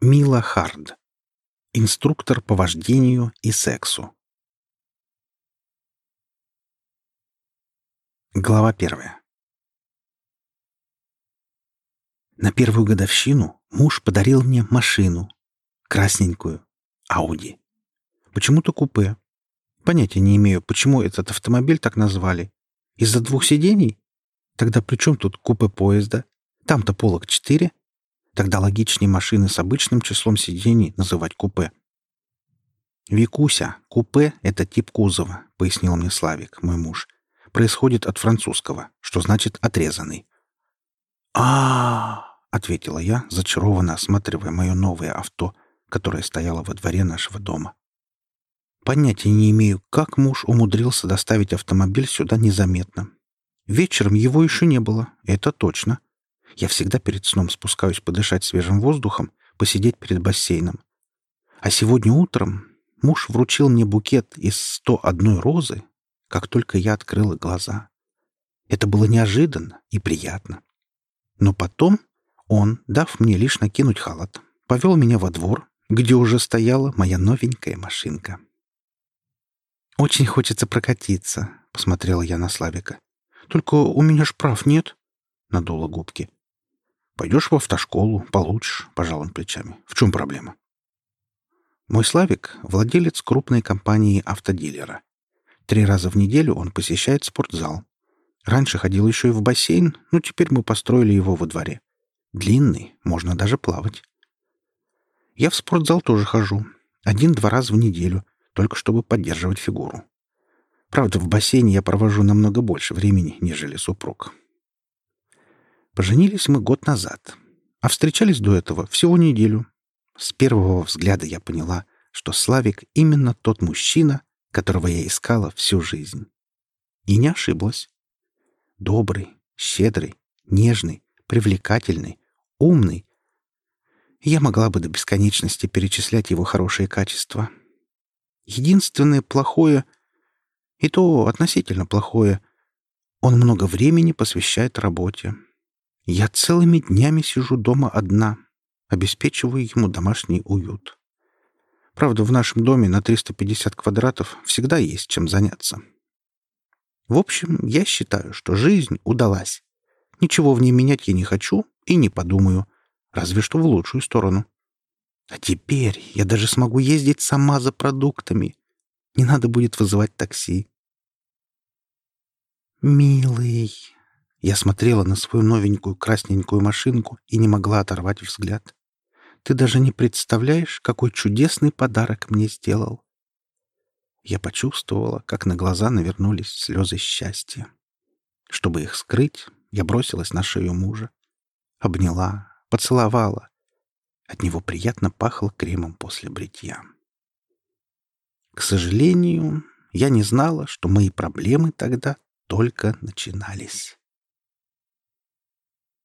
Мила Хард. Инструктор по вождению и сексу. Глава первая. На первую годовщину муж подарил мне машину. Красненькую. Ауди. Почему-то купе. Понятия не имею, почему этот автомобиль так назвали. Из-за двух сидений? Тогда при чем тут купе поезда? Там-то полок четыре. Тогда логичнее машины с обычным числом сидений называть купе. «Викуся, купе — это тип кузова», — пояснил мне Славик, мой муж. «Происходит от французского, что значит «отрезанный». а, ответила я, зачарованно осматривая мое новое авто, которое стояло во дворе нашего дома. Понятия не имею, как муж умудрился доставить автомобиль сюда незаметно. Вечером его еще не было, это точно. Я всегда перед сном спускаюсь подышать свежим воздухом, посидеть перед бассейном. А сегодня утром муж вручил мне букет из 101 розы, как только я открыла глаза. Это было неожиданно и приятно. Но потом он, дав мне лишь накинуть халат, повел меня во двор, где уже стояла моя новенькая машинка. «Очень хочется прокатиться», — посмотрела я на Славика. «Только у меня ж прав нет», — надула губки. Пойдешь в автошколу, получишь, пожал он плечами. В чем проблема? Мой Славик — владелец крупной компании автодилера. Три раза в неделю он посещает спортзал. Раньше ходил еще и в бассейн, но теперь мы построили его во дворе. Длинный, можно даже плавать. Я в спортзал тоже хожу. Один-два раза в неделю, только чтобы поддерживать фигуру. Правда, в бассейне я провожу намного больше времени, нежели супруг. Поженились мы год назад, а встречались до этого всего неделю. С первого взгляда я поняла, что Славик именно тот мужчина, которого я искала всю жизнь. И не ошиблась. Добрый, щедрый, нежный, привлекательный, умный. Я могла бы до бесконечности перечислять его хорошие качества. Единственное плохое, и то относительно плохое, он много времени посвящает работе. Я целыми днями сижу дома одна, обеспечиваю ему домашний уют. Правда, в нашем доме на 350 квадратов всегда есть чем заняться. В общем, я считаю, что жизнь удалась. Ничего в ней менять я не хочу и не подумаю, разве что в лучшую сторону. А теперь я даже смогу ездить сама за продуктами. Не надо будет вызывать такси. «Милый», я смотрела на свою новенькую красненькую машинку и не могла оторвать взгляд. Ты даже не представляешь, какой чудесный подарок мне сделал. Я почувствовала, как на глаза навернулись слезы счастья. Чтобы их скрыть, я бросилась на шею мужа. Обняла, поцеловала. От него приятно пахло кремом после бритья. К сожалению, я не знала, что мои проблемы тогда только начинались.